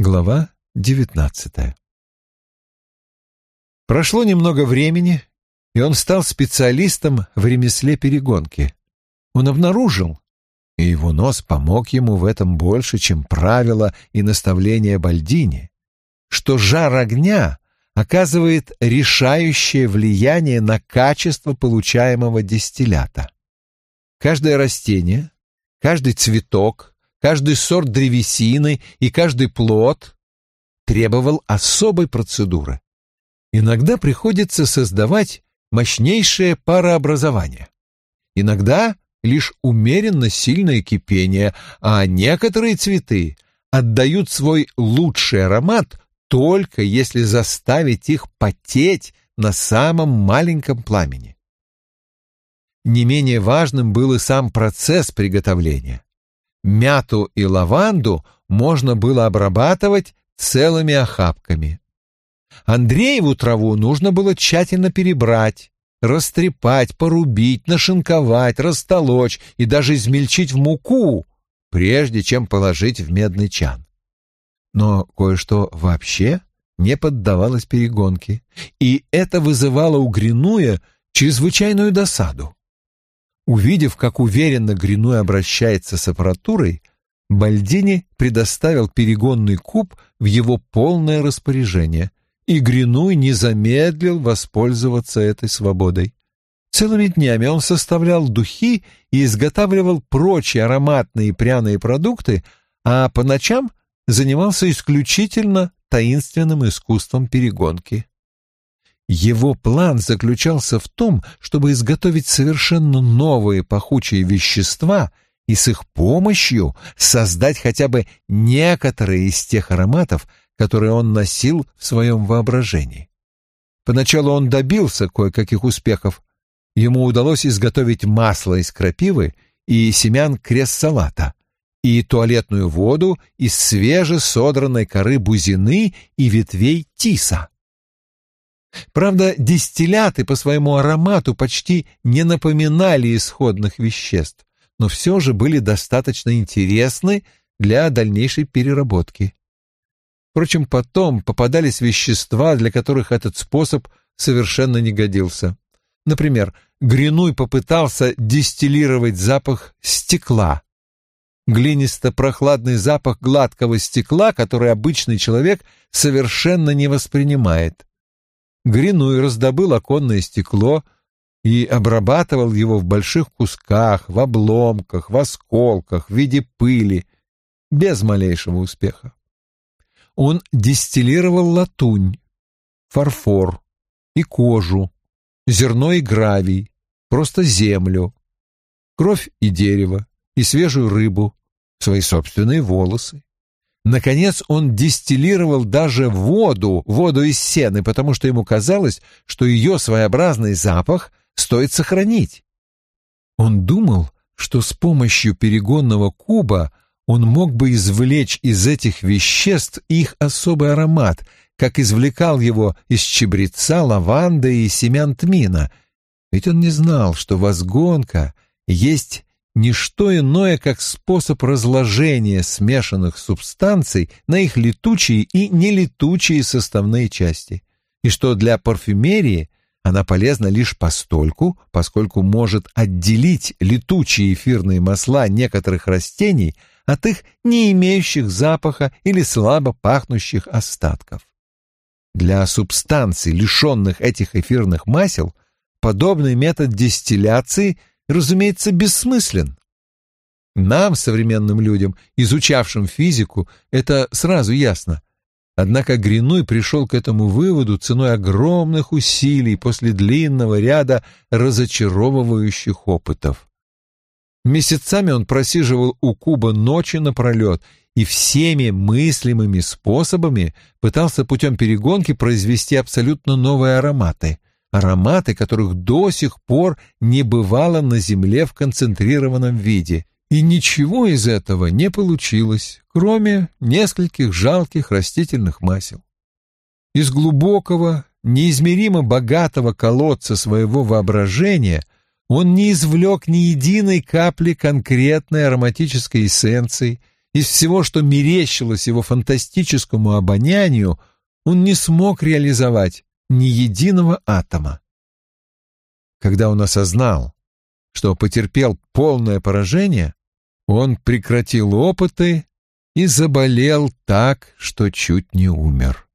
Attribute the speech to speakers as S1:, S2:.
S1: Глава девятнадцатая Прошло немного времени, и он стал специалистом в ремесле перегонки. Он обнаружил, и его нос помог ему в этом больше, чем правила и наставления Бальдини, что жар огня оказывает решающее влияние на качество получаемого дистиллята. Каждое растение, каждый цветок, каждый сорт древесины и каждый плод требовал особой процедуры. Иногда приходится создавать мощнейшее парообразование. Иногда лишь умеренно сильное кипение, а некоторые цветы отдают свой лучший аромат только если заставить их потеть на самом маленьком пламени. Не менее важным был и сам процесс приготовления. Мяту и лаванду можно было обрабатывать целыми охапками. Андрееву траву нужно было тщательно перебрать, растрепать, порубить, нашинковать, растолочь и даже измельчить в муку, прежде чем положить в медный чан. Но кое-что вообще не поддавалось перегонке, и это вызывало у Гринуя чрезвычайную досаду. Увидев, как уверенно Гринуй обращается с аппаратурой, Бальдини предоставил перегонный куб в его полное распоряжение, и Гринуй не замедлил воспользоваться этой свободой. Целыми днями он составлял духи и изготавливал прочие ароматные и пряные продукты, а по ночам занимался исключительно таинственным искусством перегонки. Его план заключался в том, чтобы изготовить совершенно новые пахучие вещества и с их помощью создать хотя бы некоторые из тех ароматов, которые он носил в своем воображении. Поначалу он добился кое-каких успехов. Ему удалось изготовить масло из крапивы и семян крест-салата, и туалетную воду из свежесодранной коры бузины и ветвей тиса. Правда, дистилляты по своему аромату почти не напоминали исходных веществ, но все же были достаточно интересны для дальнейшей переработки. Впрочем, потом попадались вещества, для которых этот способ совершенно не годился. Например, Гринуй попытался дистиллировать запах стекла. Глинисто-прохладный запах гладкого стекла, который обычный человек совершенно не воспринимает. Гринуй раздобыл оконное стекло и обрабатывал его в больших кусках, в обломках, в осколках, в виде пыли, без малейшего успеха. Он дистиллировал латунь, фарфор и кожу, зерно и гравий, просто землю, кровь и дерево, и свежую рыбу, свои собственные волосы. Наконец он дистиллировал даже воду, воду из сены, потому что ему казалось, что ее своеобразный запах стоит сохранить. Он думал, что с помощью перегонного куба он мог бы извлечь из этих веществ их особый аромат, как извлекал его из чебреца, лаванды и семян тмина. Ведь он не знал, что возгонка есть не что иное, как способ разложения смешанных субстанций на их летучие и нелетучие составные части, и что для парфюмерии она полезна лишь постольку, поскольку может отделить летучие эфирные масла некоторых растений от их не имеющих запаха или слабо пахнущих остатков. Для субстанций, лишенных этих эфирных масел, подобный метод дистилляции – разумеется, бессмыслен. Нам, современным людям, изучавшим физику, это сразу ясно. Однако Гринуй пришел к этому выводу ценой огромных усилий после длинного ряда разочаровывающих опытов. Месяцами он просиживал у куба ночи напролет и всеми мыслимыми способами пытался путем перегонки произвести абсолютно новые ароматы ароматы которых до сих пор не бывало на земле в концентрированном виде. И ничего из этого не получилось, кроме нескольких жалких растительных масел. Из глубокого, неизмеримо богатого колодца своего воображения он не извлек ни единой капли конкретной ароматической эссенции Из всего, что мерещилось его фантастическому обонянию, он не смог реализовать ни единого атома. Когда он осознал, что потерпел полное поражение, он прекратил опыты и заболел так, что чуть не умер.